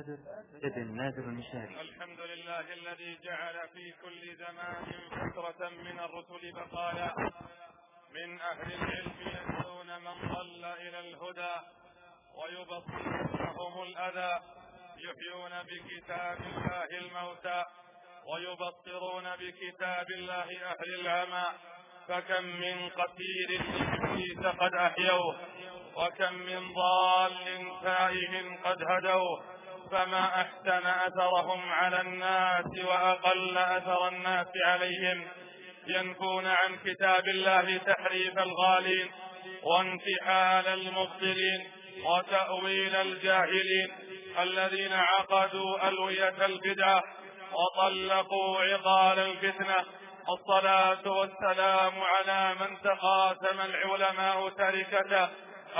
بدر ابن نادر المشاري الحمد لله الذي جعل في كل زمان فترة من الرسل بقايا من أهل العلم يدعون من ضل إلى الهدى ويبصرونهم الأذى. يحيون بكتاب الله الموتى ويبصرون بكتاب الله أهل العمى فكم من قتيل لإبليس قد أحيوه وكم من ضال تائه قد هدوه. فما أحسن أثرهم على الناس وأقل أثر الناس عليهم ينفون عن كتاب الله تحريف الغالين وانتحال المبطلين وتأويل الجاهلين الذين عقدوا ألوية البدعة وطلقوا عقال الفتنة الصلاة والسلام على من تقاسم العلماء تركته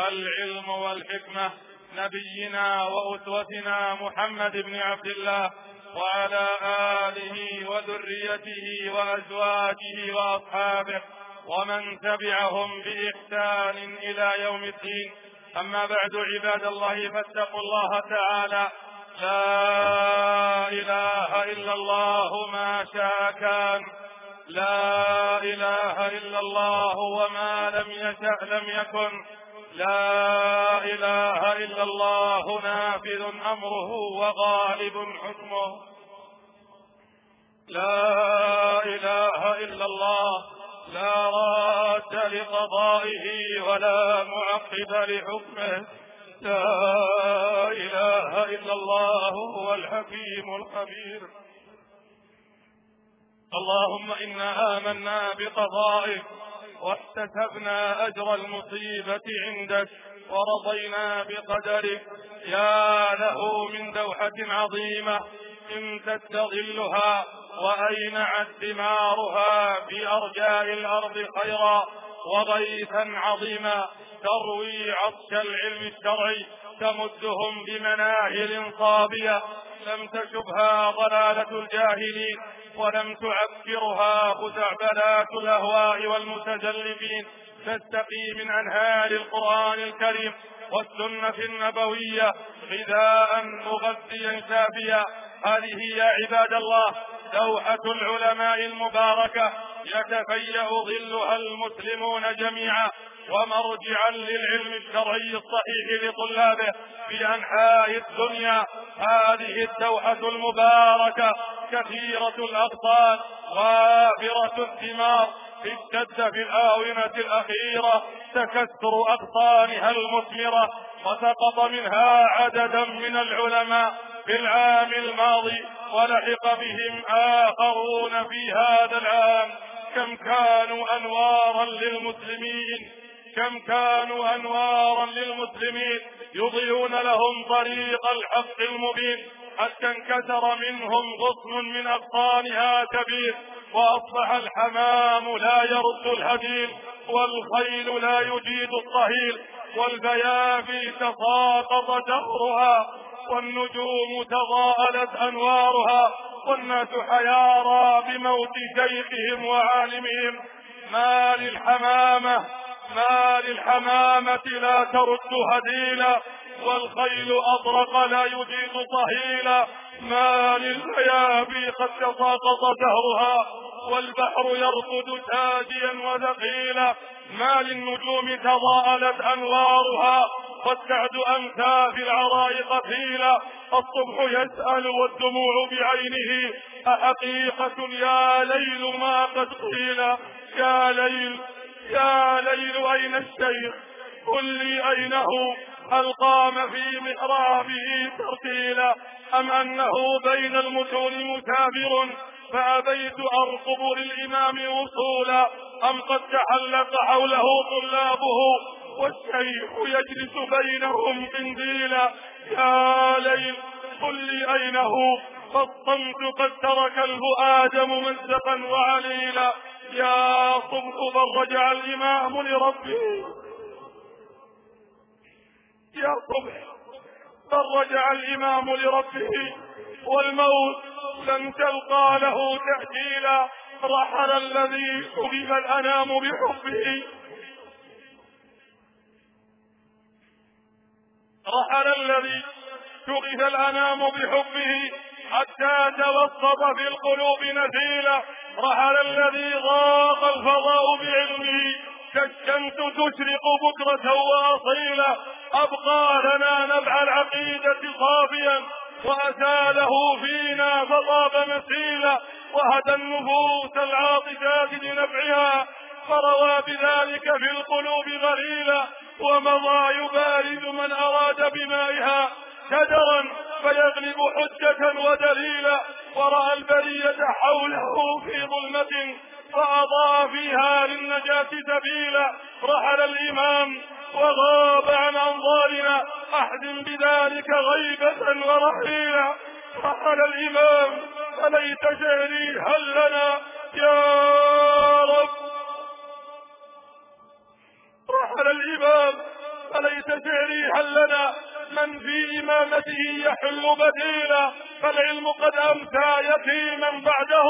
العلم والحكمة نبينا وأسوتنا محمد بن عبد الله وعلى آله وذريته وأزواجه وأصحابه ومن تبعهم بإحسان إلى يوم الدين. أما بعد عباد الله فاتقوا الله تعالى. لا إله إلا الله ما شاء كان. لا إله إلا الله وما لم يشأ لم يكن. لا إله إلا الله نافذ أمره وغالب حكمه. لا إله إلا الله لا راد لقضائه ولا معقب لحكمه. لا إله إلا الله هو الحكيم الخبير. اللهم إنا آمنا بقضائك واحتسبنا أجر المصيبة عندك ورضينا بقدرك. يا له من دوحة عظيمة إن تستظلها وأينعت ثمارها في أرجاء الأرض خيرا وغيثا عظيما. تروي عطش العلم الشرعي تمدهم بمناهل صابية. لم تشبها ضلالة الجاهلين ولم تعكرها خزعبلات الأهواء والمتجلبين. تستقي من أنهار القرآن الكريم والسنة النبوية غذاء مغذيا شافيا. هذه يا عباد الله دوحة العلماء المباركة. يتفيأ ظلها المسلمون جميعا. ومرجعا للعلم الشرعي الصحيح لطلابه في أنحاء الدنيا. هذه الدوحة المباركة كثيرة الأغصان وافرة الثمار اشتد في الآونة الأخيرة تكسر أغصانها المثمرة وسقط منها عددا من العلماء. في العام الماضي ولحق بهم آخرون في هذا العام. كم كانوا أنوارا للمسلمين. كم كانوا أنوارا للمسلمين يضيئون لهم طريق الحق المبين. حتى انكسر منهم غصن من أغصانها كبير وأصبح الحمام لا يرد الهديل والخيل لا يجيد الصهيل والبيافي تساقط دهرها والنجوم تضاءلت أنوارها. والناس حيارى بموت شيخهم وعالمهم. ما للحمامة ما للحمامة لا ترد هديلا والخيل أطرق لا يجيد صهيلا ما للبيابي قد تساقط دهرها والبحر يرقد تاجيا وثقيلا. ما للنجوم تضاءلت أنوارها والسعد أمسى في العراء قتيلا. الصبح يسأل والدموع بعينه أحقيقة يا ليل ما قد قيل يا ليل يا ليل أين الشيخ؟ قل لي أين هو هل قام في محرابه ترتيلا؟ أم أنه بين المتون مكابر فأبيت أرقب للإمام وصولا. أم قد تحلق حوله طلابه؟ والشيخ يجلس بينهم قنديلا يا ليل قل لي أين هو فالصمت قد ترك الفؤاد ممزقا وعليلا. يا صبح بل رجع الإمام لربه يا صبح بل رجع الإمام لربه والموت لم تلقى له تأجيلا. رحل الذي حبب الأنام بحبه. رحل الذي شغف الأنام بحبه. حتى توسط في القلوب نزيلا رحل الذي ضاق الفضاء بعلمه. كالشمس تشرق بكرة وأصيلا أبقى لنا نبع العقيدة صافيا. وأساله فينا فطاب مسيلا وهدى النفوس العاطفات لنفعها. فروى بذلك في القلوب غليلا. ومضى يبارد من أراد بمائها. شجرا فيغلب حجة ودليلا ورأى البرية حوله في ظلمة فأضاء فيها للنجاة سبيلا رحل الإمام وغاب عن أنظارنا أحد بذلك غيبة ورحيلا رحل الإمام فليت شعري هل لنا؟ يا رب. رحل الإمام فليت شعري هل لنا؟ من في إمامته يحل بديلا فالعلم قد أمسى يتيما بعده.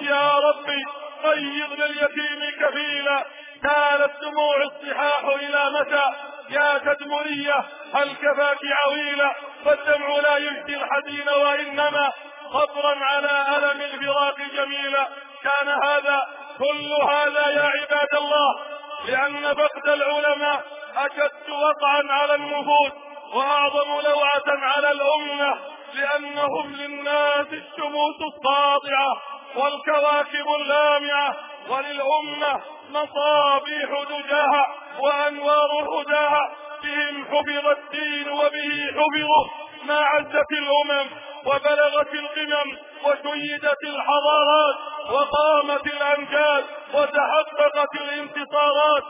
يا ربي قيض لليتيم كفيلا. كانت دموع الصحاح إلى متى؟ يا تدمرية هل كفاك عويلا؟ فالدمع لا يجدي الحزين وإنما صبرا على ألم الفراق جميلا. كان هذا كل هذا يا عباد الله لأن فقد العلماء أشد وقعا على النفوس. وأعظم لوعة على الأمة لأنهم للناس الشموس الساطعة والكواكب اللامعة وللأمة مصابيح دجاها وأنوار هداها بهم حفظ الدين وبه حفظه ما عزت الأمم وبلغت القمم وشيدت الحضارات وقامت الأمجاد وتحققت الانتصارات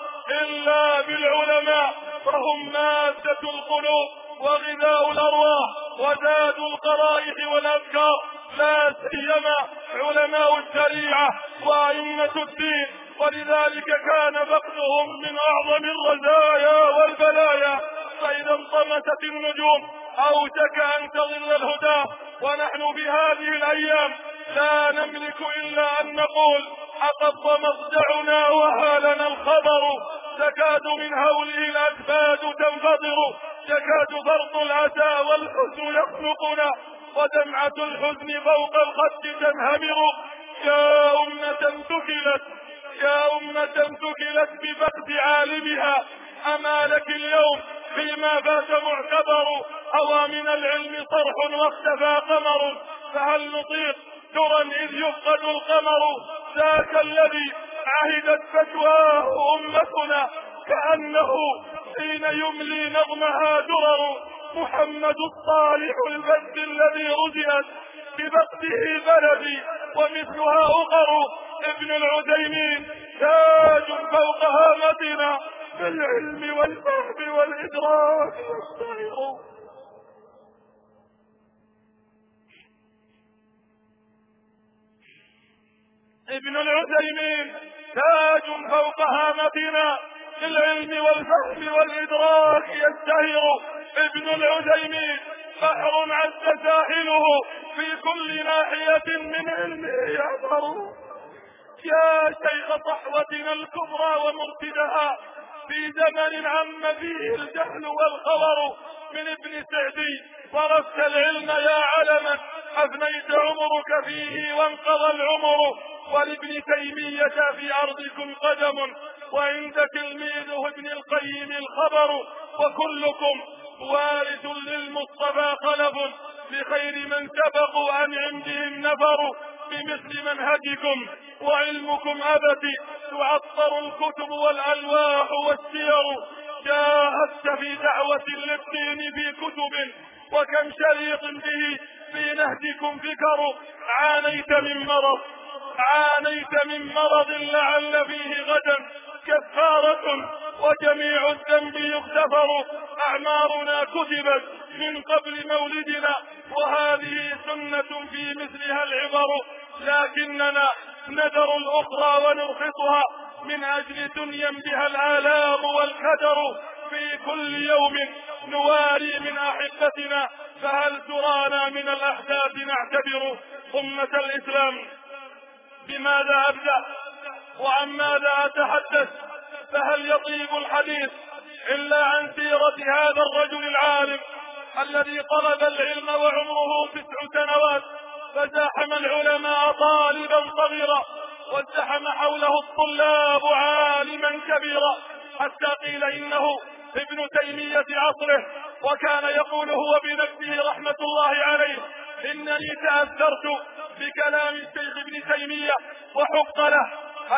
إلا بالعلماء فهم مادة القلوب وغذاء الأرواح وزاد القرائح والأذكار. لا سيما علماء الشريعة وأئمة الدين. ولذلك كان فقدهم من أعظم الرزايا والبلايا. فإذا انطمست النجوم أوشك أن تضل الهدى ونحن بهذه الأيام لا نملك إلا أن نقول أقض مصدعنا وهالنا الخبر. تكاد من هوله الأكباد تنفطر يكاد فرط الأسى والحزن يخنقنا ودمعة الحزن فوق الخد تنهمر. يا أمة ثكلت يا أمة ثكلت بفقد عالمها. أما لك اليوم فيما فات معتبر أوى من العلم صرح واختفى قمر. فهل نطيق ترى إذ يفقد القمر؟ ذاك الذي عهدت فتواه أمتنا كأنه حين يملي نظمها درر محمد الصالح البد الذي رزئت بفقده بلدي ومثلها أقر ابن العديمين تاج فوق هامتنا بالعلم والفهم والإدراك والصير ابن العثيمين تاج فوق هامتنا بالعلم والفهم والإدراك يزدهر ابن العثيمين بحر عز ساحله في كل ناحية من علمه يعبر يا شيخ صحوتنا الكبرى ومرتدها في زمن عم فيه الجهل والخبر من ابن سعدي ورثت العلم يا علما. أفنيت عمرك فيه وانقضى العمر ولابن تيمية في أرضكم قدم وعند تلميذه ابن القيم الخبر وكلكم وارث للمصطفى خلف لخير من سبقوا عن عندهم نفر بمثل منهجكم وعلمكم أبت تعطر الكتب والألواح والسير. جاهدت في دعوة للدين في كتب وكم شريط به في نهجكم فكر عانيت من مرض عانيت من مرض لعل فيه غدا كفارة وجميع الذنب يغتفر أعمارنا كتبت من قبل مولدنا وهذه سنة في مثلها العبر لكننا نذر الأخرى ونرخصها من أجل دنيا بها الآلام والكدر في كل يوم نواري من أحبتنا فهل ترانا من الأحداث نعتبر أمة الإسلام؟ بماذا أبدأ؟ وعن ماذا أتحدث؟ فهل يطيب الحديث إلا عن سيرة هذا الرجل العالم الذي طلب العلم وعمره تسع سنوات فزاحم العلماء طالبا صغيرا وازدحم حوله الطلاب عالما كبيرا حتى قيل إنه ابن تيمية عصره وكان يقول هو بنفسه رحمة الله عليه إنني تأثرت بكلام الشيخ ابن تيمية وحق له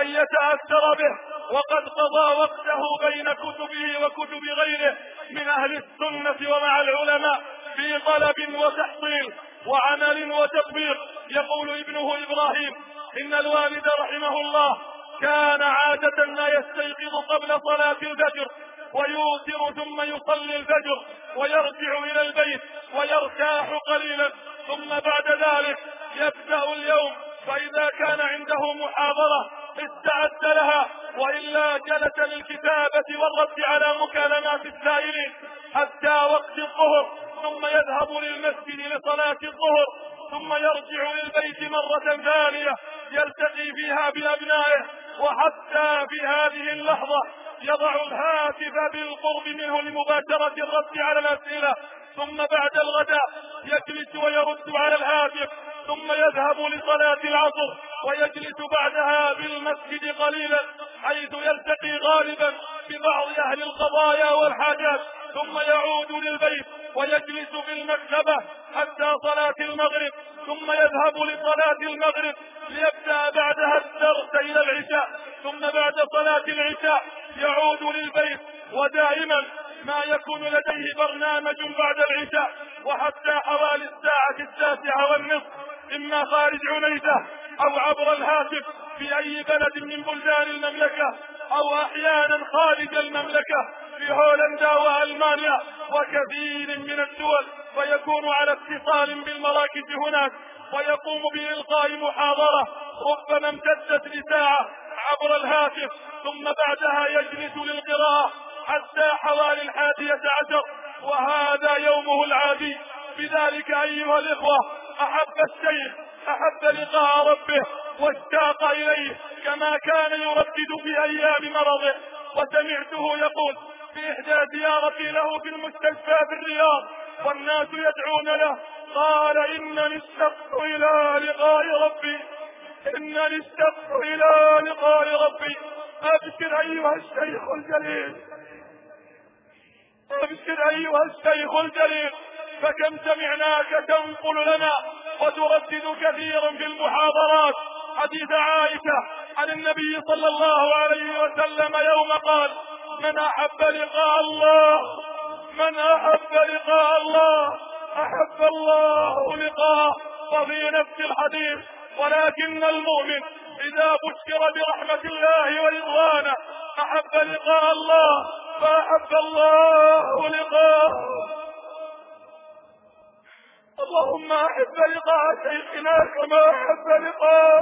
أن يتأثر به وقد قضى وقته بين كتبه وكتب غيره من أهل السنة ومع العلماء في طلب وتحصيل وعمل وتطبيق. يقول ابنه إبراهيم إن الوالد رحمه الله كان عادة ما يستيقظ قبل صلاة الفجر ويوتر ثم يصلي الفجر ويرجع إلى البيت ويرتاح قليلا. ثم بعد ذلك يبدأ اليوم. فإذا كان عنده محاضرة استعد لها. وإلا جلس للكتابة والرد على مكالمات السائلين حتى وقت الظهر. ثم يذهب للمسجد لصلاة الظهر. ثم يرجع للبيت مرة ثانية يلتقي فيها بأبنائه. وحتى في هذه اللحظة يضع الهاتف بالقرب منه لمباشرة الرد على الأسئلة ثم بعد الغداء يجلس ويرد على الهاتف ثم يذهب لصلاة العصر ويجلس بعدها بالمسجد قليلا حيث يلتقي غالبا ببعض أهل القضايا والحاجات. ثم يعود للبيت ويجلس في المكتبة حتى صلاة المغرب ثم يذهب لصلاة المغرب ليبدأ بعدها الدرس إلى العشاء ثم بعد صلاة العشاء يعود للبيت. ودائما ما يكون لديه برنامج بعد العشاء وحتى حوالي الساعة التاسعة والنصف إما خارج عنيزة أو عبر الهاتف في أي بلد من بلدان المملكة أو أحيانا خارج المملكة. في هولندا وألمانيا وكثير من الدول ويكون على اتصال بالمراكز هناك ويقوم بإلقاء محاضرة ربما امتدت لساعة عبر الهاتف ثم بعدها يجلس للقراءة حتى حوالي الحادية عشر وهذا يومه العادي. بذلك أيها الإخوة أحب الشيخ أحب لقاء ربه واشتاق إليه كما كان يردد في أيام مرضه وسمعته يقول في إحدى زيارتي له في المستشفى في الرياض والناس يدعون له. قال إنني اشتقت إلى لقاء ربي. إنني اشتقت إلى لقاء ربي. أبشر أيها الشيخ الجليل. أبشر أيها الشيخ الجليل. فكم سمعناك تنقل لنا وتردد كثيرا في المحاضرات. حديث عائشة عن النبي صلى الله عليه وسلم يوم قال من أحب لقاء الله من أحب لقاء الله أحب الله لقاء وفي نفس الحديث. ولكن المؤمن إذا بشر برحمة الله ورضوانه أحب لقاء الله فأحب الله لقاء اللهم أحب لقاء شيخنا كما أحب لقاء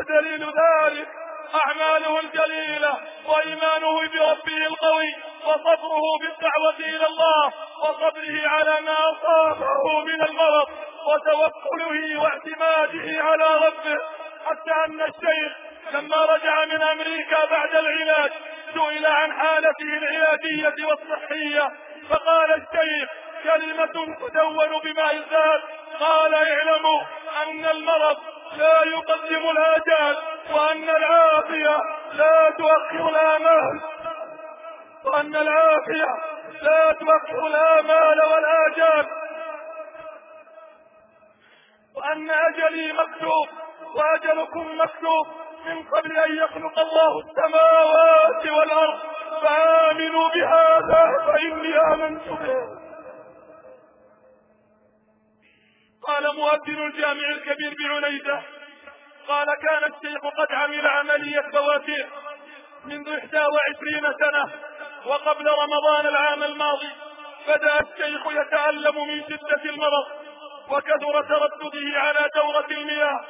ودليل ذلك. أعماله الجليلة وإيمانه بربه القوي وصبره بالدعوة إلى الله وصبره على ما أصابه من المرض وتوكله واعتماده على ربه. حتى أن الشيخ لما رجع من أمريكا بعد العلاج سئل عن حالته العلاجية والصحية. فقال الشيخ كلمة تدون بماء الزاد قال اعلموا أن المرض لا يقدم الآجال وأن العافية لا تؤخر الآمال. وأن العافية لا تؤخر الآمال والآجال. وأن أجلي مكتوب وأجلكم مكتوب من قبل أن يخلق الله السماوات والأرض. فآمنوا بهذا فإني آمنت به. قال مؤذن الجامع الكبير بعنيزة قال كان الشيخ قد عمل عملية بواسير منذ إحدى وعشرين سنة وقبل رمضان العام الماضي. بدأ الشيخ يتألم من شدة المرض وكثر تردده على دورة المياه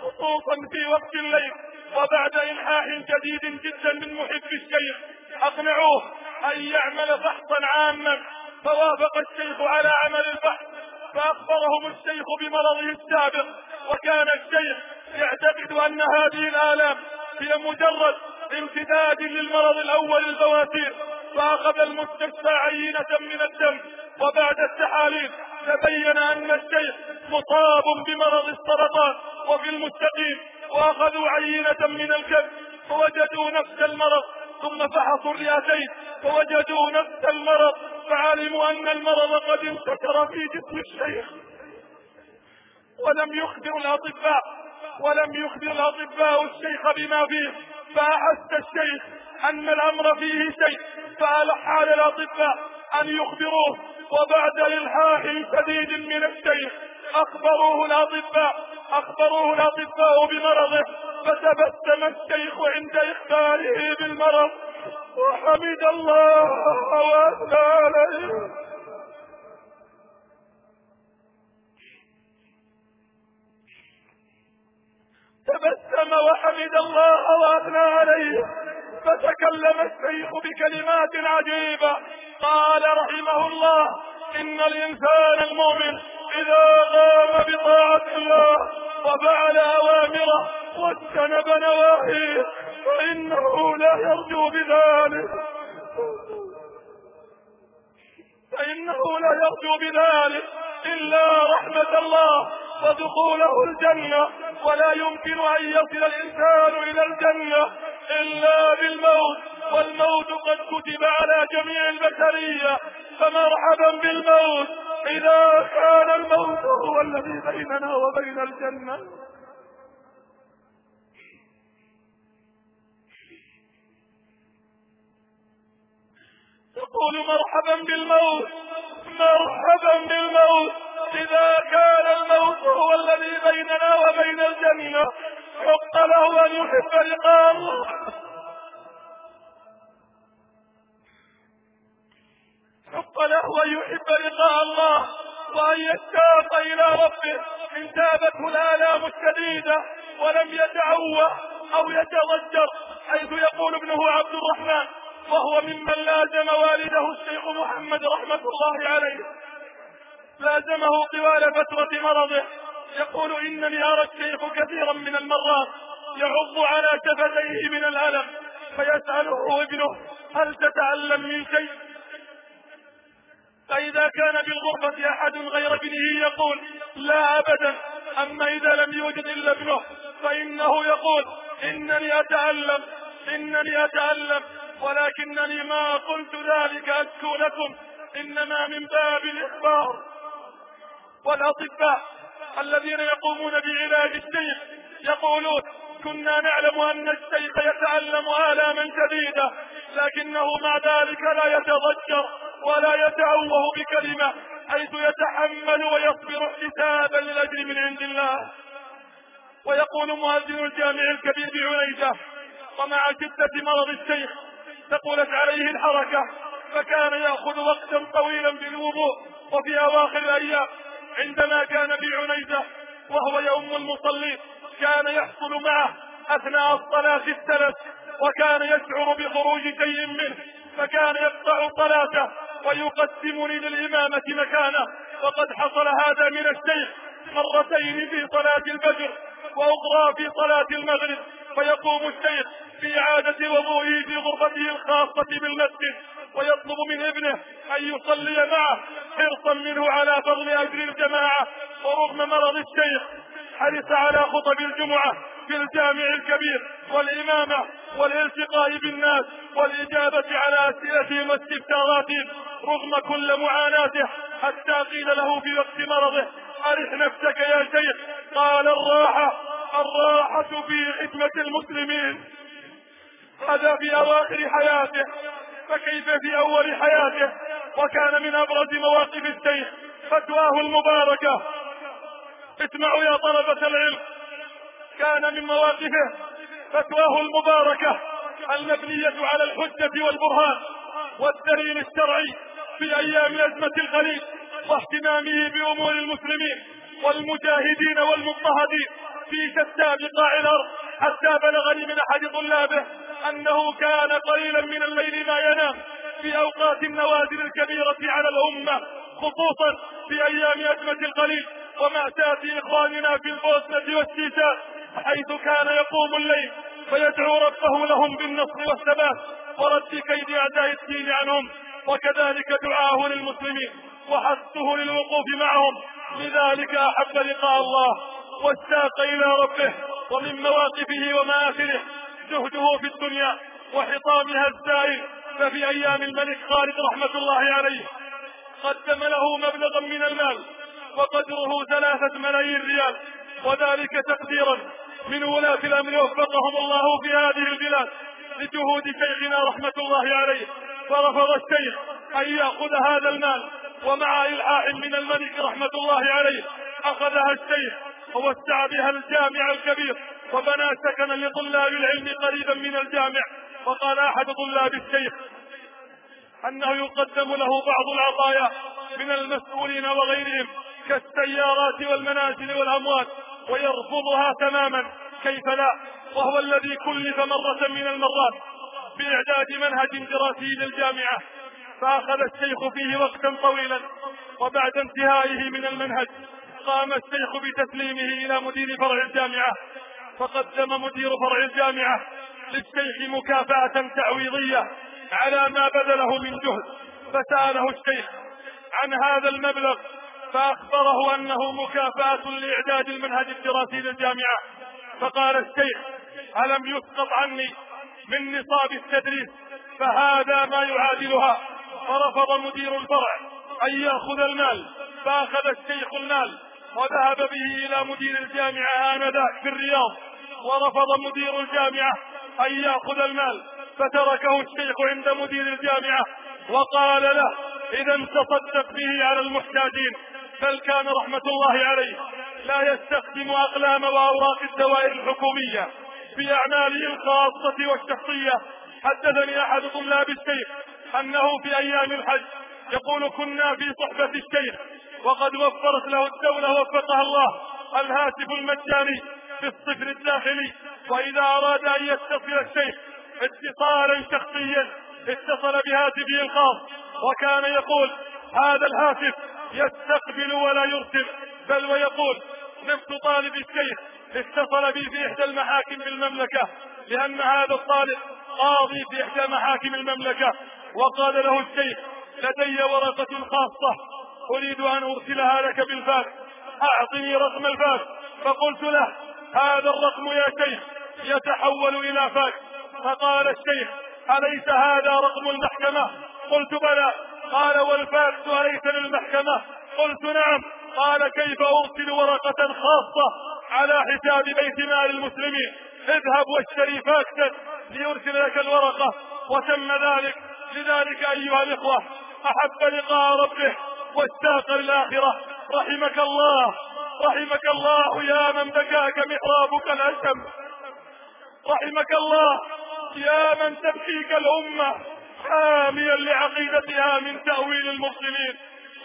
خصوصا في وقت الليل وبعد إلحاح جديد جدا من محب الشيخ. أقنعوه أن يعمل فحصا عاما. فوافق الشيخ على عمل البحث. فأخبرهم الشيخ بمرضه السابق وكان الشيخ يعتقد أن هذه الآلام هي مجرد امتداد للمرض الأول البواسير فأخذ المستشفى عينة من الدم وبعد التحاليل تبين أن الشيخ مصاب بمرض السرطان وفي المستقيم وأخذوا عينة من الكبد فوجدوا نفس المرض ثم فحصوا الرئتين فوجدوا نفس المرض فعلموا أن المرض قد انتشر في جسم الشيخ. ولم يخبر الأطباء ولم يخبر الأطباء الشيخ بما فيه فأحس الشيخ أن الأمر فيه شيء فالح على الأطباء أن يخبروه وبعد إلحاح شديد من الشيخ أخبروه الأطباء أخبروه الأطباء بمرضه. فتبسم الشيخ عند اخباره بالمرض. وحمد الله واثنى عليه تبسم وحمد الله وأثنى عليه. فتكلم الشيخ بكلمات عجيبة. قال رحمه الله إن الإنسان المؤمن إذا قام بطاعة الله وفعل أوامره واجتنب نواهيه فإنه لا يرجو بذلك. فإنه لا يرجو بذلك إلا رحمة الله ودخوله الجنة. ولا يمكن أن يصل الإنسان إلى الجنة إلا بالموت. والموت قد كتب على جميع البشرية. فمرحبا بالموت. إذا كان الموت هو الذي بيننا وبين الجنة. تقول مرحبا بالموت مرحبا بالموت. إذا كان الموت هو الذي بيننا وبين الجنة حق له أن يحب لقاء الله حق له أن يحب لقاء الله وأن يشتاق إلى ربه. إن تابته الآلام الشديدة ولم يتعوى أو يتضجر حيث يقول ابنه عبد الرحمن. وهو ممن لازم والده الشيخ محمد رحمة الله عليه. لازمه طوال فترة مرضه. يقول إنني أرى الشيخ كثيرا من المرات يعض على شفتيه من الألم فيسأله ابنه هل تتعلم من شيء؟ فإذا كان بالغرفة أحد غير ابنه يقول لا أبدا أما إذا لم يوجد إلا ابنه فإنه يقول إنني أتعلم إنني أتعلم ولكنني ما قلت ذلك أشكو لكم. إنما من باب الإخبار والأطباء الذين يقومون بعلاج الشيخ يقولون كنا نعلم أن الشيخ يتألم آلاما شديدة لكنه مع ذلك لا يتضجر ولا يتعوه بكلمة حيث يتحمل ويصبر احتسابا للأجر من عند الله. ويقول مؤذن الجامع الكبير بعنيزة ومع شدة مرض الشيخ ثقلت عليه الحركة فكان يأخذ وقتا طويلا بالوضوء وفي أواخر الأيام. عندما كان بعنيزة وهو يوم المصلين كان يحصل معه أثناء الصلاة السلس وكان يشعر بخروج شيء منه فكان يقطع صلاته ويقسمني للإمامة مكانه. وقد حصل هذا من الشيخ مرتين في صلاة الفجر وأخرى في صلاة المغرب. فيقوم الشيخ في إعادة وضوئه في غرفته الخاصة بالمسجد ويطلب من ابنه أن يصلي معه حرصا منه على فضل أجر الجماعة. ورغم مرض الشيخ حرص على خطب الجمعة في الجامع الكبير والإمامة والالتقاء بالناس والإجابة على أسئلتهم واستفساراتهم رغم كل معاناته حتى قيل له في وقت مرضه أرح نفسك يا شيخ. قال الراحة الراحة في خدمة المسلمين. هذا في أواخر حياته. فكيف في أول حياته؟ وكان من أبرز مواقف الشيخ فتواه المباركة. اسمعوا يا طلبة العلم. كان من مواقفه فتواه المباركة. المبنية على الحجة والبرهان والدليل الشرعي في أيام أزمة الخليج واهتمامه بأمور المسلمين. والمجاهدين والمضطهدين في شتى بقاع الأرض. حتى بلغني من أحد طلابه أنه كان قليلا من الليل ما ينام في أوقات النوازل الكبيرة على الأمة خصوصا في أيام أزمة القليل. ومأساة إخواننا في البوسنة والسيساء حيث كان يقوم الليل فيدعو ربه لهم بالنصر والثبات ورد كيد أعداء الدين عنهم. وكذلك دعاه للمسلمين وحثه للوقوف معهم. لذلك أحب لقاء الله واشتاق إلى ربه ومن مواقفه ومآثره جهده في الدنيا وحطامها الزائل ففي أيام الملك خالد رحمة الله عليه قدم له مبلغا من المال وقدره ثلاثة ملايين ريال وذلك تقديرا من ولاة الامر وفقهم الله في هذه البلاد لجهود شيخنا رحمة الله عليه. فرفض الشيخ أن يأخذ هذا المال ومع إلحاح من الملك رحمة الله عليه أخذها الشيخ ووسع بها الجامع الكبير وبنى سكنا لطلاب العلم قريبا من الجامع. وقال أحد طلاب الشيخ أنه يقدم له بعض العطايا من المسؤولين وغيرهم كالسيارات والمنازل والاموال ويرفضها تماما. كيف لا؟ وهو الذي كلف مرة من المرات بإعداد منهج دراسي للجامعة. فأخذ الشيخ فيه وقتا طويلا وبعد انتهائه من المنهج قام الشيخ بتسليمه إلى مدير فرع الجامعة فقدم مدير فرع الجامعة للشيخ مكافأة تعويضية على ما بذله من جهد فسأله الشيخ عن هذا المبلغ فأخبره أنه مكافأة لإعداد المنهج الدراسي للجامعة فقال الشيخ ألم يسقط عني من نصاب التدريس فهذا ما يعادلها فرفض مدير الفرع أن يأخذ المال فأخذ الشيخ المال وذهب به إلى مدير الجامعة آنذاك في الرياض ورفض مدير الجامعة أن يأخذ المال فتركه الشيخ عند مدير الجامعة وقال له إذا تصدق به على المحتاجين بل كان رحمة الله عليه لا يستخدم أقلام وأوراق الدوائر الحكومية في أعماله الخاصة والشخصية. حدثني أحد طلاب الشيخ أنه في أيام الحج يقول كنا في صحبة الشيخ وقد وفرت له الدولة وفقها الله الهاتف المجاني في الصفر الداخلي. وإذا أراد أن يتصل الشيخ اتصالا شخصيا اتصل بهاتفه الخاص وكان يقول هذا الهاتف يستقبل ولا يرسل. بل ويقول نفس طالب الشيخ اتصل بي في إحدى المحاكم بالمملكة لأن هذا الطالب قاضي في إحدى محاكم المملكة. وقال له الشيخ لدي ورقة خاصة أريد أن أرسلها لك بالفاكس أعطني رقم الفاكس فقلت له هذا الرقم يا شيخ يتحول إلى فاكس فقال الشيخ أليس هذا رقم المحكمة؟ قلت بلى. قال والفاكس أليس للمحكمة؟ قلت نعم. قال كيف أرسل ورقة خاصة على حساب بيت مال المسلمين؟ اذهب واشتري فاكسا ليرسل لك الورقة. وتم ذلك. لذلك أيها الإخوة أحب لقاء ربه واشتاق للآخرة رحمك الله رحمك الله يا من بكاك محرابك الأشم رحمك الله يا من تبكيك الأمة حاميا لعقيدتها من تأويل المسلمين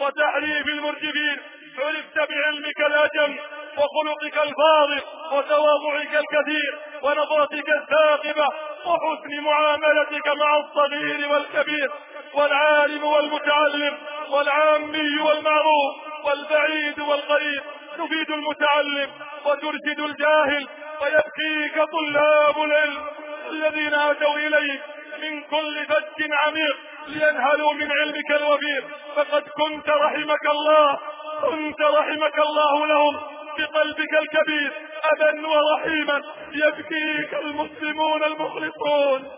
وتحريف المرجفين عرفت بعلمك الأجم وخلقك الفاضل وتواضعك الكثير ونظرتك الثاقبة. وحسن معاملتك مع الصغير والكبير والعالم والمتعلم والعامي والمعروف والبعيد والقريب. تفيد المتعلم وترشد الجاهل ويبكيك طلاب العلم الذين آتوا إليك من كل فج عميق لينهلوا من علمك الوفير. فقد كنت رحمك الله كنت رحمك الله لهم بقلبك الكبير. أبا ورحيما يبكيك المسلمون المخلصون.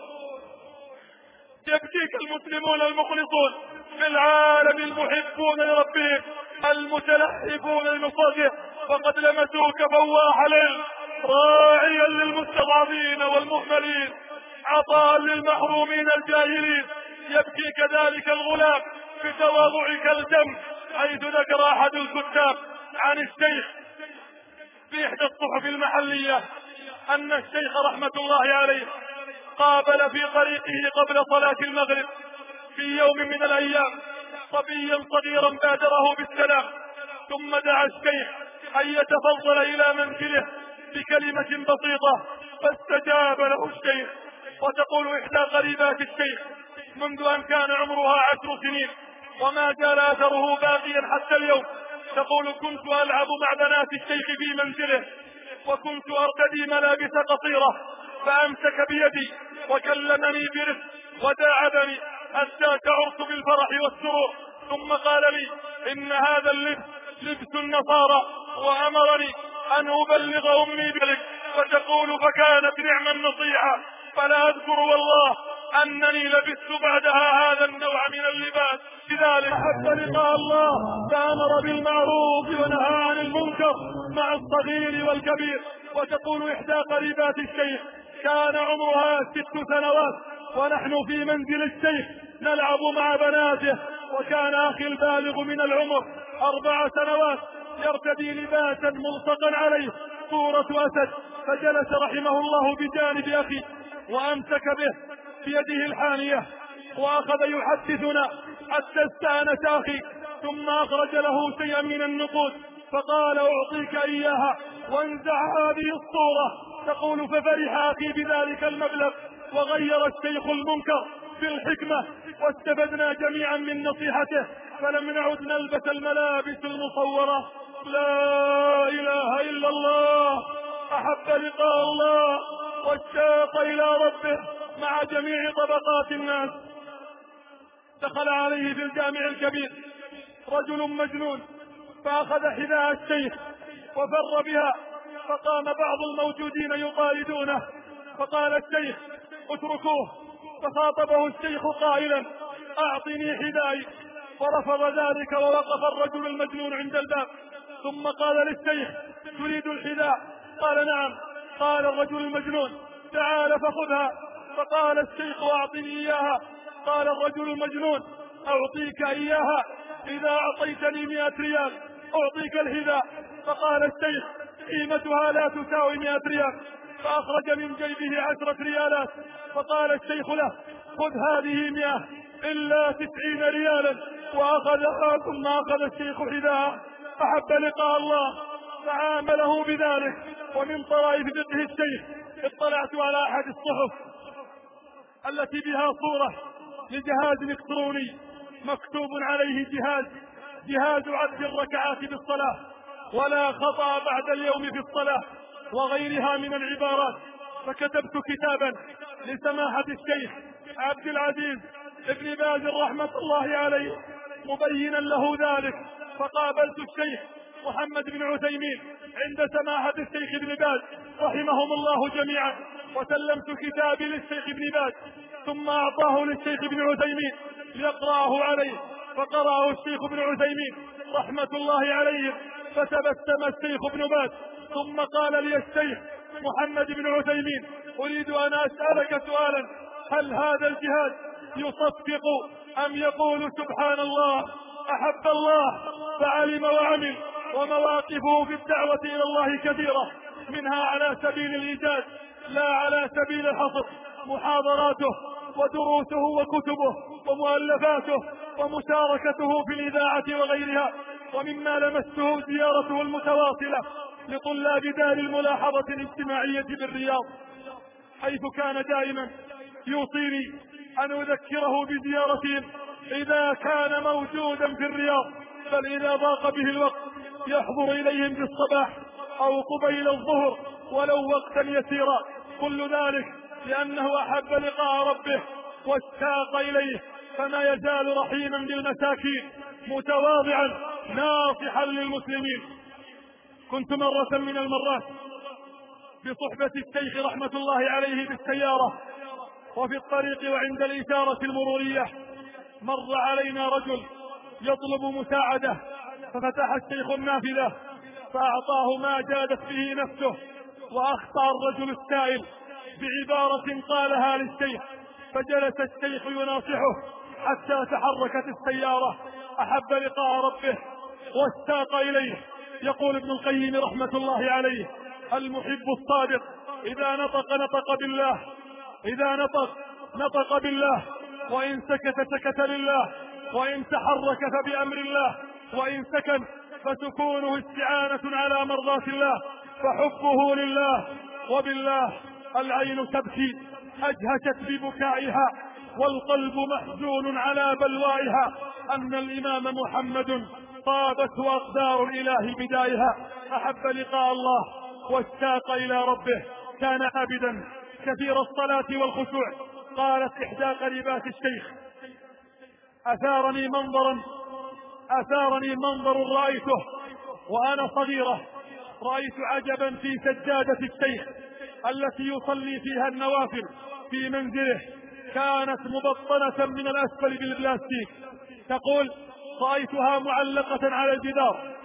يبكيك المسلمون المخلصون. في العالم المحبون لربهم المتلهفون لنصرته وقد لمسوك فواح العلم راعيا للمستضعفين والمهملين. عطاء للمحرومين الجاهلين. يبكي كذلك الغلام بتواضعك الجم حيث ذكر أحد الكتاب عن الشيخ في احدى الصحف المحلية أن الشيخ رحمة الله عليه قابل في طريقه قبل صلاة المغرب في يوم من الأيام صبيا صغيرا بادره بالسلام ثم دعا الشيخ أن يتفضل إلى منزله بكلمة بسيطة فاستجاب له الشيخ وتقول إحدى قريبات الشيخ منذ أن كان عمرها عشر سنين وما زال أثره باقيا حتى اليوم. تقول كنت ألعب مع بنات الشيخ في منزله وكنت أرتدي ملابس قصيرة فأمسك بيدي وكلمني برفق وداعبني حتى شعرت بالفرح والسرور. ثم قال لي إن هذا اللبس لبس النصارى وأمرني أن أبلغ أمي بذلك فتقول فكانت نعم النصيحة فلا أذكر والله أنني لبست بعدها هذا النوع من اللباس. لذلك أحب لقاء الله فأمر بالمعروف ونهى عن المنكر مع الصغير والكبير. وتقول إحدى قريبات الشيخ كان عمرها ست سنوات ونحن في منزل الشيخ نلعب مع بناته وكان أخي البالغ من العمر أربع سنوات يرتدي لباسا ملصقا عليه صورة أسد. فجلس رحمه الله بجانب أخي وأمسك به. بيده الحانية وأخذ يحدثنا حتى استأنس أخي ثم أخرج له شيئا من النقود فقال أعطيك إياها وانزع هذه الصورة. تقول ففرح أخي بذلك المبلغ وغير الشيخ المنكر بالحكمة واستفدنا جميعا من نصيحته فلم نعد نلبس الملابس المصورة. لا إله إلا الله أحب لقاء الله واشتاق إلى ربه. مع جميع طبقات الناس. دخل عليه في الجامع الكبير رجل مجنون فأخذ حذاء الشيخ وفر بها فقام بعض الموجودين يطاردونه فقال الشيخ اتركوه فخاطبه الشيخ قائلا أعطني حذائي فرفض ذلك ووقف الرجل المجنون عند الباب. ثم قال للشيخ تريد الحذاء؟ قال نعم قال الرجل المجنون تعال فخذها فقال الشيخ أعطني إياها. قال الرجل المجنون أعطيك إياها. إذا أعطيتني مئة ريال أعطيك الحذاء فقال الشيخ قيمتها لا تساوي مئة ريال. فأخرج من جيبه عشرة ريالات. فقال الشيخ له خذ هذه مئة إلا تسعين ريالا. وأخذها ثم أخذ الشيخ حذاء أحب لقاء الله فعامله بذلك. ومن طرائف فقه الشيخ اطلعت على أحد الصحف. التي بها صورة لجهاز إلكتروني مكتوب عليه جهاز جهاز عد الركعات بالصلاة ولا خطأ بعد اليوم في الصلاة وغيرها من العبارات. فكتبت كتابا لسماحة الشيخ عبد العزيز ابن باز رحمة الله عليه مبينا له ذلك. فقابلت الشيخ محمد بن عثيمين عند سماحة الشيخ ابن باز رحمهم الله جميعا وسلمت كتابي للشيخ ابن باز ثم أعطاه للشيخ ابن عثيمين ليقرأه عليه. فقرأه الشيخ ابن عثيمين رحمة الله عليه فتبسم الشيخ ابن باز. ثم قال لي الشيخ محمد بن عثيمين أريد أن أسألك سؤالا. هل هذا الجهاد يصفق أم يقول سبحان الله أحب الله فعلم وعمل؟ ومواقفه في الدعوة إلى الله كثيرة منها على سبيل الإيجاد لا على سبيل الحصر محاضراته ودروسه وكتبه ومؤلفاته ومشاركته في الإذاعة وغيرها ومما لمسته زيارته المتواصلة لطلاب دار الملاحظة الاجتماعية بالرياض حيث كان دائما يوصيني أن أذكره بزيارتهم إذا كان موجودا في الرياض بل إذا ضاق به الوقت. يحضر إليهم في الصباح أو قبيل الظهر ولو وقتا يسيرا. كل ذلك لأنه أحب لقاء ربه واشتاق إليه فما يزال رحيما بالمساكين متواضعا ناصحا للمسلمين. كنت مرة من المرات بصحبة الشيخ رحمة الله عليه بالسيارة وفي الطريق وعند الإشارة المرورية مر علينا رجل يطلب مساعدة ففتح الشيخ النافذة فأعطاه ما جادت به نفسه وأخطأ الرجل السائل بعبارة قالها للشيخ فجلس الشيخ يناصحه حتى تحركت السيارة أحب لقاء ربه واشتاق إليه. يقول ابن القيم رحمة الله عليه المحب الصادق إذا نطق نطق بالله إذا نطق نطق بالله وإن سكت سكت لله وإن تحرك فبأمر الله. وإن سكن فسكونه استعانة على مرضاة الله فحبه لله وبالله العين تبكي أجهشت ببكائها والقلب محزون على بلوائها أن الإمام محمد طابته أقدار الإله بدايها أحب لقاء الله واشتاق إلى ربه. كان عابدا كثير الصلاة والخشوع. قالت إحدى قريبات الشيخ أثارني منظرا أثارني منظر رأيته وأنا صغيرة. رأيت عجبا في سجادة الشيخ التي يصلي فيها النوافل في منزله. كانت مبطنة من الأسفل بالبلاستيك. تقول رأيتها معلقة على الجدار.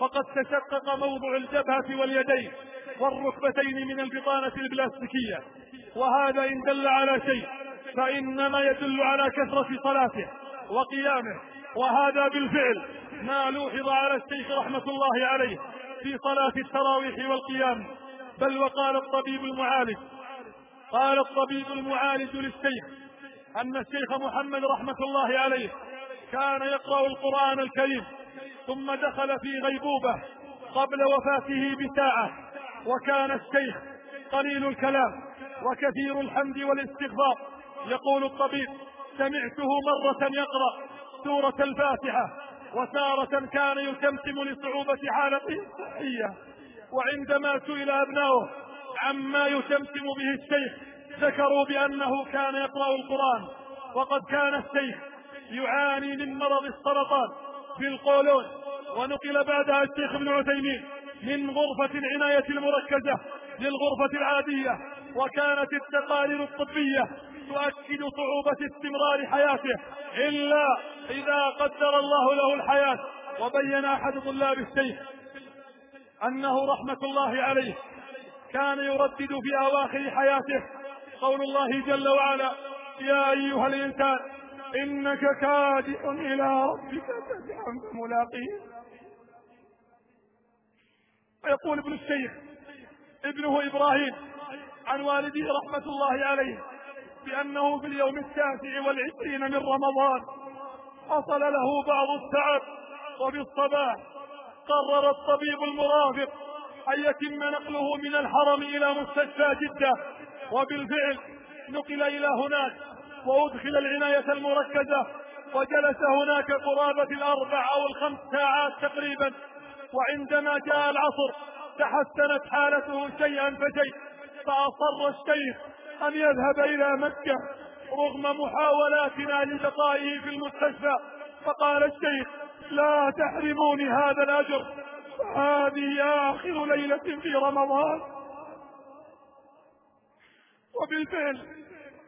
فقد تشقق موضع الجبهة واليدين والركبتين من البطانة البلاستيكية. وهذا إن دل على شيء فإنما يدل على كثرة صلاته وقيامه. وهذا بالفعل ما لوحظ على الشيخ رحمة الله عليه في صلاة التراويح والقيام. بل وقال الطبيب المعالج قال الطبيب المعالج للشيخ أن الشيخ محمد رحمة الله عليه كان يقرأ القرآن الكريم ثم دخل في غيبوبة قبل وفاته بساعة وكان الشيخ قليل الكلام وكثير الحمد والاستغفار. يقول الطبيب سمعته مرة يقرأ سورة الفاتحة وتارة كان يتمتم لصعوبة حالته الصحية. وعندما سئل أبناؤه عما يتمتم به الشيخ ذكروا بأنه كان يقرأ القرآن. وقد كان الشيخ يعاني من مرض السرطان في القولون. ونقل بعدها الشيخ ابن عثيمين من غرفة العناية المركزة للغرفة العادية وكانت التقارير الطبية تؤكد صعوبة استمرار حياته إلا إذا قدر الله له الحياة وبين أحد طلاب الشيخ أنه رحمة الله عليه كان يردد في أواخر حياته قول الله جل وعلا يا أيها الإنسان إنك كادح إلى ربك كدحا فملاقيه. ويقول ابن الشيخ ابنه إبراهيم عن والده رحمة الله عليه بأنه في اليوم التاسع والعشرين من رمضان حصل له بعض التعب وفي الصباح قرر الطبيب المرافق أن يتم نقله من الحرم إلى مستشفى جدة وبالفعل نقل إلى هناك وأدخل العناية المركزة وجلس هناك قرابة الأربع أو الخمس ساعات تقريبا وعندما جاء العصر تحسنت حالته شيئا فشيء فأصر الشيخ أن يذهب إلى مكة رغم محاولاتنا لبقائه في المستشفى. فقال الشيخ لا تحرموني هذا الأجر. هذه آخر ليلة في رمضان. وبالفعل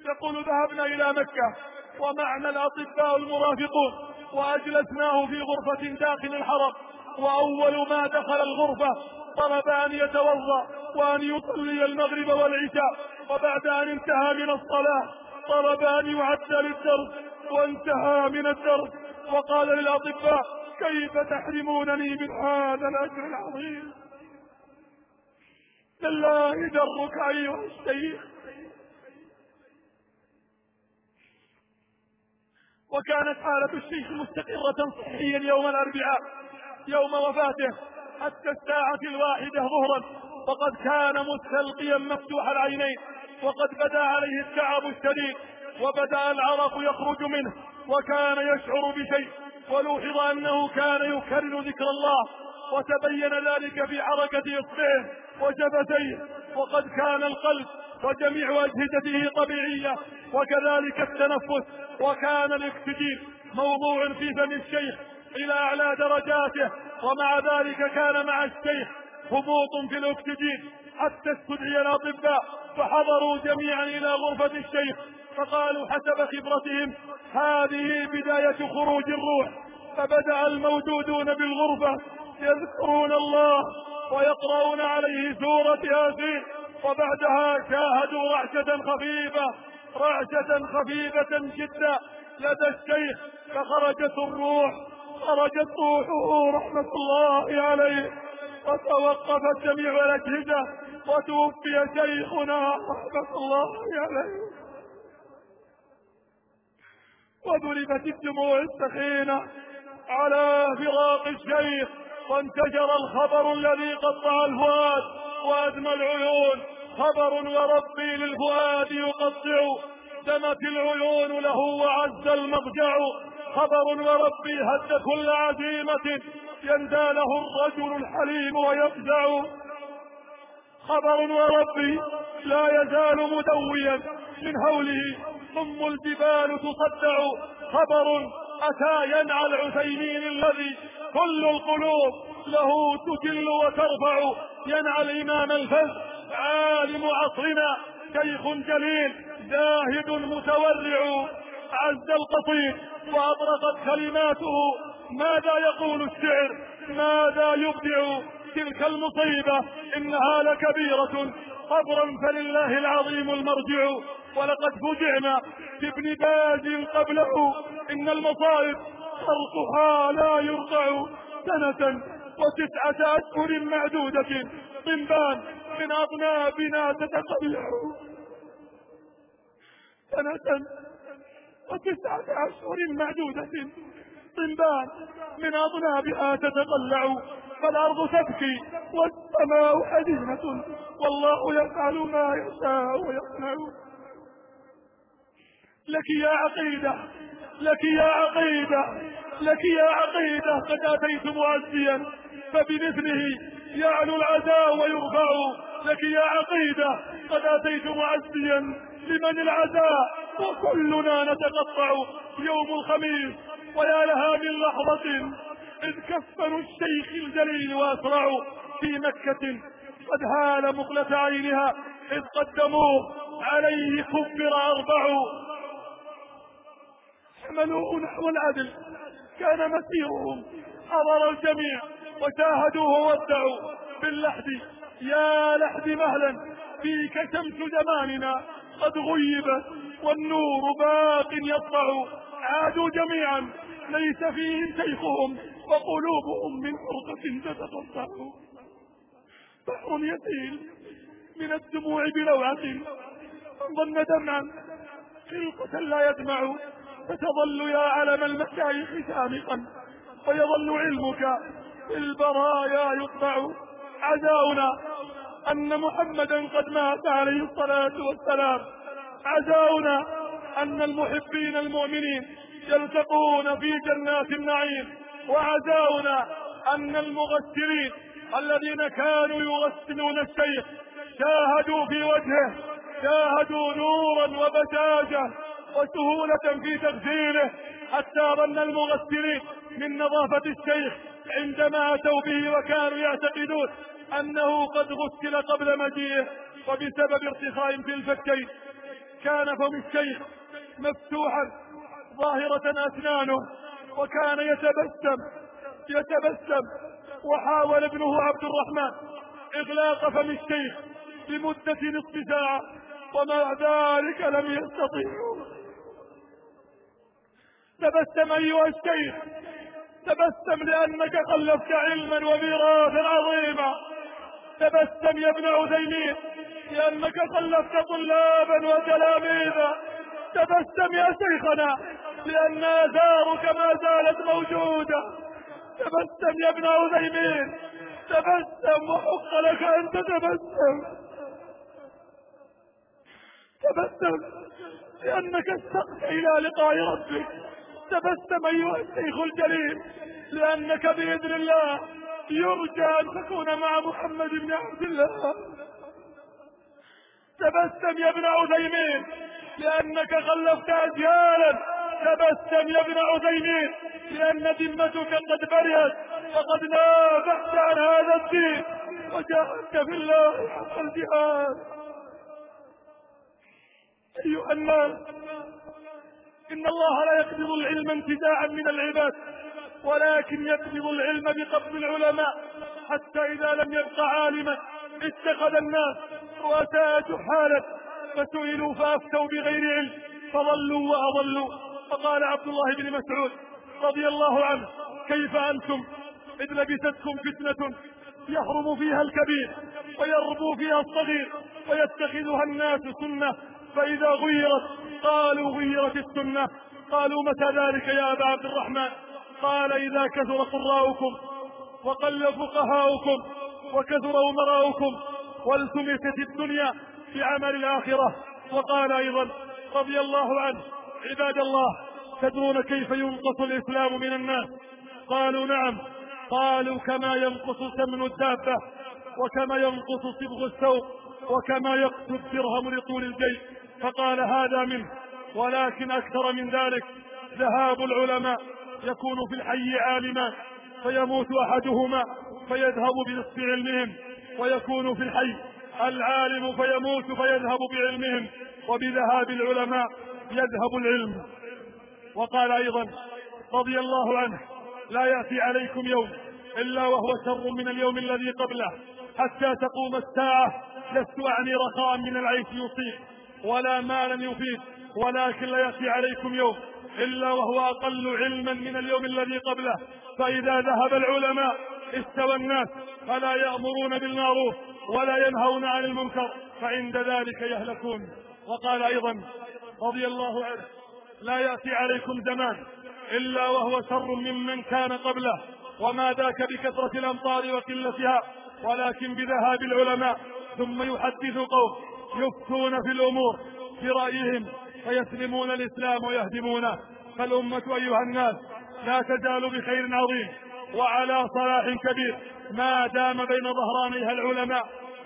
يقول ذهبنا إلى مكة ومعنا الأطباء المرافقون وأجلسناه في غرفة داخل الحرم. وأول ما دخل الغرفة طلب أن يتوضأ وأن يصلي المغرب والعشاء. وبعد أن انتهى من الصلاة طلب أن يعد للدرس وانتهى من الدرس. وقال للأطباء كيف تحرمونني من هذا الأجر العظيم؟ لله درك أيها الشيخ. وكانت حالة الشيخ مستقرة صحيا يوم الأربعاء يوم وفاته حتى الساعة الواحدة ظهرا. وقد كان مستلقيا مفتوح العينين. وقد بدا عليه التعب الشديد وبدا العرق يخرج منه وكان يشعر بشيء ولوحظ أنه كان يكرر ذكر الله وتبين ذلك في حركة إصبعه وجبتيه وقد كان القلب وجميع أجهزته طبيعية وكذلك التنفس وكان الاكسجين موضوع في فم الشيخ إلى أعلى درجاته ومع ذلك كان مع الشيخ هبوط في الاكسجين حتى استدعي الأطباء. فحضروا جميعا إلى غرفة الشيخ فقالوا حسب خبرتهم هذه بداية خروج الروح. فبدأ الموجودون بالغرفة يذكرون الله ويقرؤون عليه سورة ياسين. وبعدها شاهدوا رعشة خفيفة رعشة خفيفة جدا لدى الشيخ فخرجت الروح خرجت روحه رحمة الله عليه وتوقفت جميع الأجهزة. وتوفي شيخنا رحمة الله عليه. وضربت الدموع السخينة على فراق الشيخ وانتشر الخبر الذي قطع الفؤاد وأدمى العيون. خبر وربي للفؤاد يقطع دمت العيون له وعز المضجع. خبر وربي هد كل عزيمة يندى له الرجل الحليم ويفزع خبر وربي لا يزال مدويا من هوله ثم الجبال تصدع خبر أتى ينعى العثيمين الذي كل القلوب له تجل وترفع ينعى الإمام الفز عالم عصرنا شيخ جليل زاهد متورع عز القصيد وأطرقت كلماته ماذا يقول الشعر ماذا يبدع تلك المصيبة إنها لكبيرة. قبرا فلله العظيم المرجع. ولقد فجعنا بابن باز قبله. إن المصائب خرقها لا يرضع. سنة وتسعة أشهر معدودة. طنبان من أضنابنا تتقلع سنة وتسعة أشهر معدودة. طنبان من أضنابها تتقلع فالأرض تبكي والسماء حزينة والله يفعل ما يشاء ويصنع. لك يا عقيدة لك يا عقيدة لك يا عقيدة قد أتيت معزيا فبمثله يعلو العزاء ويرفع. لك يا عقيدة قد أتيت معزيا لمن العزاء. وكلنا نتقطع يوم الخميس ويا لها من لحظة. إذ كفنوا الشيخ الجليل وأسرعوا في مكة قد هال مقلة عينها إذ قدموه عليه كبر أربع. حملوه نحو العدل كان مسيرهم حضر الجميع وشاهدوه وودعوا باللحد. يا لحد مهلا فيك شمس زماننا قد غيبت والنور باق يسطع عادوا جميعا ليس فيهم شيخهم وقلوبهم من فرقة تتقطع. بحر يسيل من الدموع بلوعة ظن دمعا خلقة لا يدمع فتظل يا علم المشايخ سامقا ويظل علمك في البرايا يقطع. عزاؤنا أن محمدا قد مات عليه الصلاة والسلام. عزاؤنا أن المحبين المؤمنين يلتقون في جنات النعيم وعزاؤنا أن المغسلين الذين كانوا يغسلون الشيخ شاهدوا في وجهه شاهدوا نورا وبشاجة وسهولة في تغسيله حتى ظن المغسلين من نظافة الشيخ عندما أتوا به وكانوا يعتقدون أنه قد غسل قبل مجيئه وبسبب ارتخاء في الفكين كان فم الشيخ مفتوحا ظاهرة أسنانه وكان يتبسم يتبسم وحاول ابنه عبد الرحمن إغلاق فم الشيخ لمدة نصف ساعة ومع ذلك لم يستطيعوا تبسم أيها الشيخ تبسم لأنك خلفت علما وميراثا عظيما. تبسم يا ابن عثيمين لأنك خلفت طلابا وتلاميذا. تبسم يا شيخنا لأن آثارك ما زالت موجودة. تبسم يا ابن عثيمين. تبسم وحق لك أن تتبسم. تبسم لأنك اشتقت إلى لقاء ربك. تبسم أيها الشيخ الجليل لأنك بإذن الله يرجى أن تكون مع محمد بن عبد الله. تبسم يا ابن عثيمين لأنك خلفت أجيالا تبسم يا ابن عثيمين لأن ذمتك قد برئت وقد نافحت عن هذا الدين وجاهدت في الله حق الجهاد. أيها الناس إن الله لا يقبض العلم انتزاعا من العباد ولكن يقبض العلم بقبض العلماء حتى إذا لم يبق عالما اتخذ الناس رؤساء جحالا فسئلوا فأفتوا بغير علم فضلوا وأضلوا. فقال عبد الله بن مسعود رضي الله عنه كيف أنتم؟ إذ لبستكم فتنة يهرم فيها الكبير ويربو فيها الصغير ويتخذها الناس سنة فإذا غيرت قالوا غيرت السنة قالوا متى ذلك يا أبا عبد الرحمن؟ قال إذا كثر قراؤكم وقل فقهاؤكم وكثر أمراؤكم والتمست الدنيا في عمل الآخرة. وقال أيضا رضي الله عنه عباد الله تدرون كيف ينقص الإسلام من الناس؟ قالوا نعم. قالوا كما ينقص سمن الدابة وكما ينقص صبغ الثوب وكما يقسو الدرهم لطول الجيش. فقال هذا منه. ولكن أكثر من ذلك ذهاب العلماء يكون في الحي عالما فيموت أحدهما فيذهب بنصف علمهم ويكون في الحي العالم فيموت فيذهب بعلمهم. وبذهاب العلماء يذهب العلم. وقال أيضا رضي الله عنه لا يأتي عليكم يوم إلا وهو شر من اليوم الذي قبله. حتى تقوم الساعة لست أعني رخاء من العيش يصيب ولا مالا يفيد ولكن لا يأتي عليكم يوم إلا وهو أقل علما من اليوم الذي قبله. فإذا ذهب العلماء استوى الناس فلا يأمرون بالمعروف ولا ينهون عن المنكر فعند ذلك يهلكون. وقال أيضا رضي الله عنه لا يأتي عليكم زمان إلا وهو شر ممن كان قبله وما ذاك بكثرة الأمطار وقلتها ولكن بذهاب العلماء ثم يحدث قوم يفتون في الأمور برأيهم فيسلمون الإسلام ويهدمونه. فالأمة أيها الناس لا تزال بخير عظيم وعلى صلاح كبير. ما دام بين ظهرانيها العلماء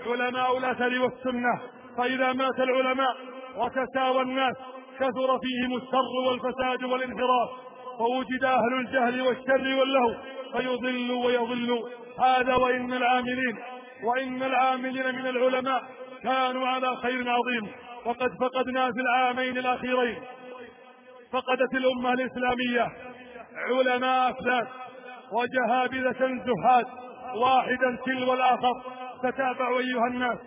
علماء الأثر والسنة فإذا مات العلماء وتساوى الناس كثر فيهم الشر والفساد والانحراف ووجد أهل الجهل والشر واللهو فيضلوا ويضلوا. هذا وإن العاملين وإن العاملين من العلماء كانوا على خير عظيم. وقد فقدنا في العامين الأخيرين فقدت الأمة الإسلامية علماء أفذاذ وجهابذة زهاد. واحدا تلو الآخر تتابعوا أيها الناس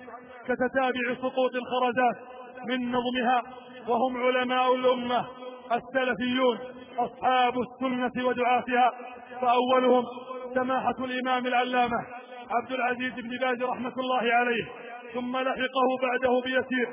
كتتابع سقوط الخرزات من نظمها وهم علماء الأمة السلفيون أصحاب السنة ودعاتها. فأولهم سماحة الإمام العلامة عبد العزيز بن باز رحمة الله عليه. ثم لحقه بعده بيسير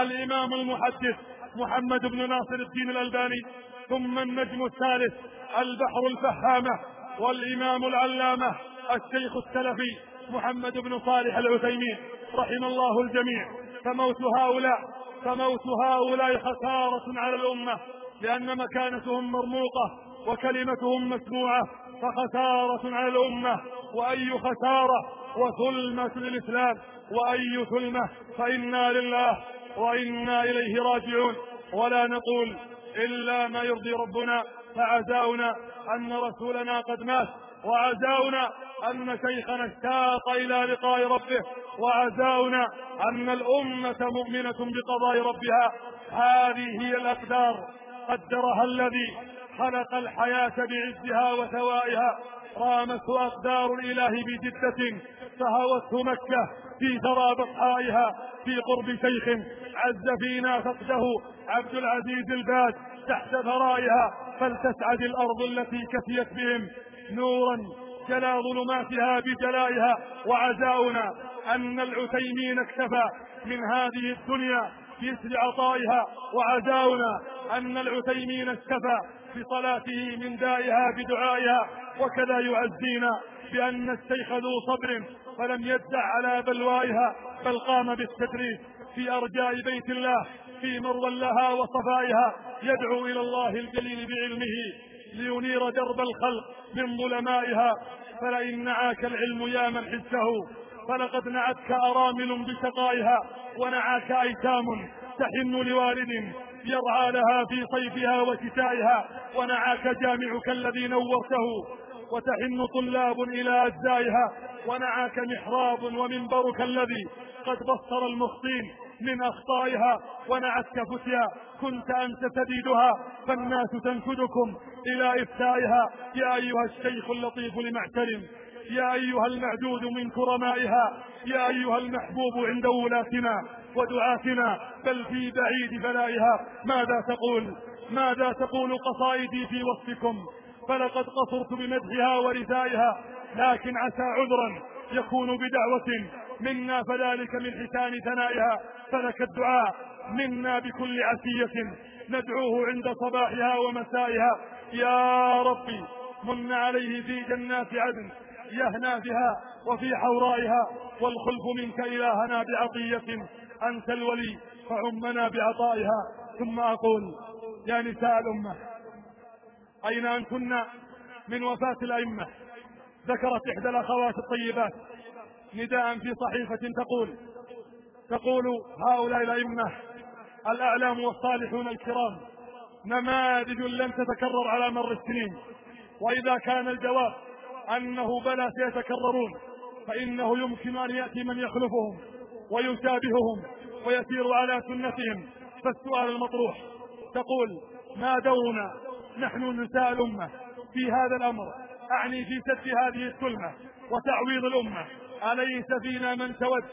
الإمام المحدث محمد بن ناصر الدين الألباني. ثم النجم الثالث البحر الفهامة والإمام العلامة الشيخ السلفي محمد بن صالح العثيمين رحم الله الجميع. فموت هؤلاء فموت هؤلاء خسارة على الأمة لأن مكانتهم مرموقة وكلمتهم مسموعة فخسارة على الأمة. وأي خسارة؟ وثلمة للإسلام. وأي ثلمة فإنا لله وإنا إليه راجعون. ولا نقول إلا ما يرضي ربنا فعزاؤنا أن رسولنا قد مات وعزاؤنا أن شيخنا اشتاق إلى لقاء ربه وعزاؤنا أن الأمة مؤمنة بقضاء ربها. هذه هي الأقدار قدرها الذي خلق الحياة بعزها وثوائها رامته أقدار الإله بجدة فهوته مكة في ثرى بطحائها في قرب شيخ عز فينا فقده عبد العزيز الباد تحت ثرائها. فلتسعد الأرض التي كفيت بهم نورا جلا ظلماتها بجلائها وعزاؤنا أن العتيمين اكتفى من هذه الدنيا باسر عطائها وعزاؤنا أن العتيمين اكتفى بصلاته من دائها بدعائها وكذا يعزينا بأن الشيخ ذو صبر فلم يدع على بلوائها بل قام بالتدريس في أرجاء بيت الله في مروى لها وصفائها يدعو إلى الله الجليل بعلمه لينير درب الخلق من ظلمائها. فلئن نعاك العلم يا من حسه فلقد نعتك أرامل بشقائها ونعاك أيتام تحن لوالد يرعى لها في صيفها وشتائها ونعاك جامعك الذي نورته وتحن طلاب إلى أجزائها ونعاك محراب ومنبرك الذي قد بصر المخطين من أخطائها ونعتك فتيا كنت أنت تديدها فالناس تنكدكم إلى إفتائها يا أيها الشيخ اللطيف لمعترم يا أيها المعدود من كرمائها يا أيها المحبوب عند ولاتنا ودعاتنا بل في بعيد بلائها ماذا تقول؟ ماذا تقول قصائدي في وصفكم؟ فلقد قصرت بمدحها ورثائها لكن عسى عذرا يكون بدعوة. منا فذلك من حسان ثنائها فلك الدعاء منا بكل عسية ندعوه عند صباحها ومسائها يا ربي من عليه في جنات عدن يهنى بها وفي حورائها والخلف منك إلهنا بعطية أنت الولي فعمنا بعطائها. ثم أقول يا نساء الأمة أين أنتن من وفاة الأئمة؟ ذكرت إحدى الأخوات الطيبات نداء في صحيفة تقول تقول هؤلاء الأئمة الأعلام والصالحون الكرام نماذج لن تتكرر على مر السنين. وإذا كان الجواب أنه بلى سيتكررون فإنه يمكن أن يأتي من يخلفهم ويشابههم ويسير على سنتهم. فالسؤال المطروح تقول ما دورنا؟ نحن نساء الأمة. في هذا الأمر أعني في سد هذه السلمة وتعويض الأمة. أليس فينا من تود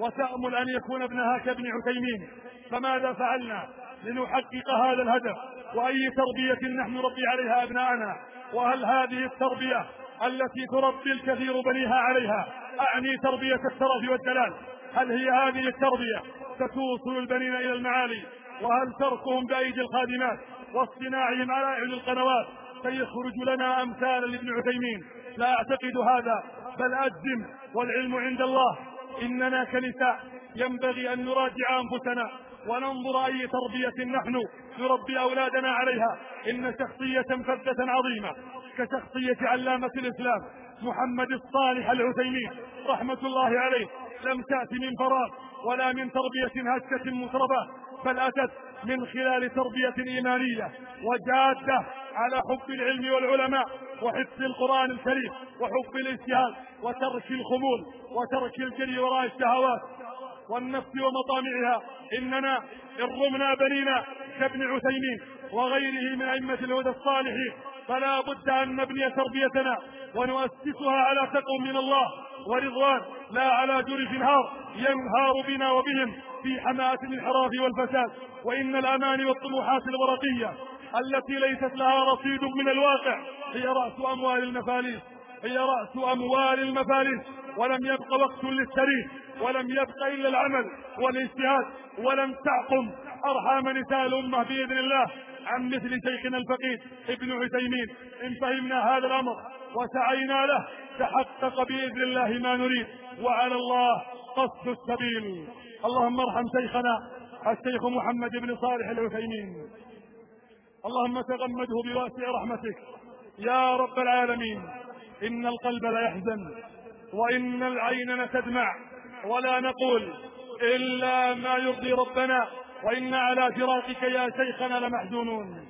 وتأمل أن يكون ابنها كابن عثيمين؟ فماذا فعلنا؟ لنحقق هذا الهدف وأي تربية نحن نربي عليها أبناءنا وهل هذه التربية التي تربي الكثير بنيها عليها أعني تربية الترف والدلال؟ هل هي هذه التربية ستوصل البنين إلى المعالي؟ وهل تركهم بأيدي الخادمات واصطناعهم على أعين القنوات سيخرج لنا أمثالا لابن عثيمين؟ لا أعتقد هذا بل أجزم والعلم عند الله. إننا كنساء ينبغي أن نراجع أنفسنا وننظر أي تربية نحن نربي أولادنا عليها. إن شخصية فذة عظيمة كشخصية علامة الإسلام محمد الصالح العثيمين رحمة الله عليه لم تأتي من فراغ ولا من تربية هشة متربة بل أتت من خلال تربية إيمانية وجادة على حب العلم والعلماء وحفظ القرآن الكريم وحب الاجتهاد وترك الخمول وترك الجري وراء الشهوات. والنفس ومطامعها. إننا إن رمنا بنينا كابن عثيمين وغيره من أئمة الهدى الصالحين. فلا بد أن نبني تربيتنا ونؤسسها على تقوى من الله ورضوان لا على جرف انهار ينهار بنا وبهم في حماة الانحراف والفساد. وإن الأماني والطموحات الورقية التي ليست لها رصيد من الواقع هي رأس أموال المفاليس هي رأس أموال المفاليس. ولم يبق وقت للسرير. ولم يبق إلا العمل والاجتهاد ولم تعقم. أرحام نساء الأمة بإذن الله. عن مثل شيخنا الفقيه ابن عثيمين. إن فهمنا هذا الأمر وسعينا له تحقق بإذن الله ما نريد. وعلى الله قصد السبيل. اللهم ارحم شيخنا الشيخ محمد بن صالح العثيمين. اللهم تغمده بواسع رحمتك. يا رب العالمين إن القلب لا يحزن وإن العين لتدمع. ولا نقول إلا ما يرضي ربنا وإنا على فراقك يا شيخنا لمحزونون.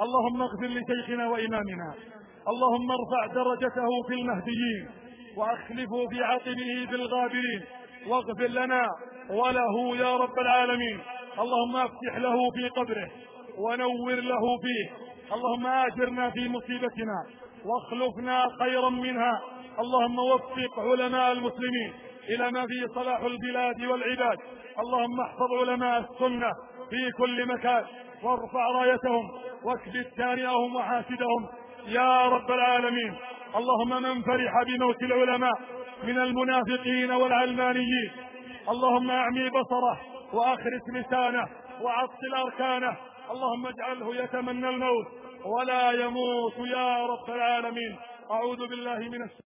اللهم اغفر لشيخنا وإمامنا. اللهم ارفع درجته في المهديين وأخلفه في عقبه في الغابرين. واغفر لنا وله يا رب العالمين. اللهم افتح له في قبره ونور له فيه. اللهم آجرنا في مصيبتنا واخلفنا خيرا منها. اللهم وفق علماء المسلمين. إلى ما فيه صلاح البلاد والعباد. اللهم احفظ علماء السنة في كل مكان وارفع رايتهم واكبت كارئهم وحاسدهم. يا رب العالمين اللهم من فرح بموت العلماء من المنافقين والعلمانيين. اللهم أعمي بصره وأخرس لسانه وعطل أركانه. اللهم اجعله يتمنى الموت. ولا يموت يا رب العالمين. أعوذ بالله من الشيطان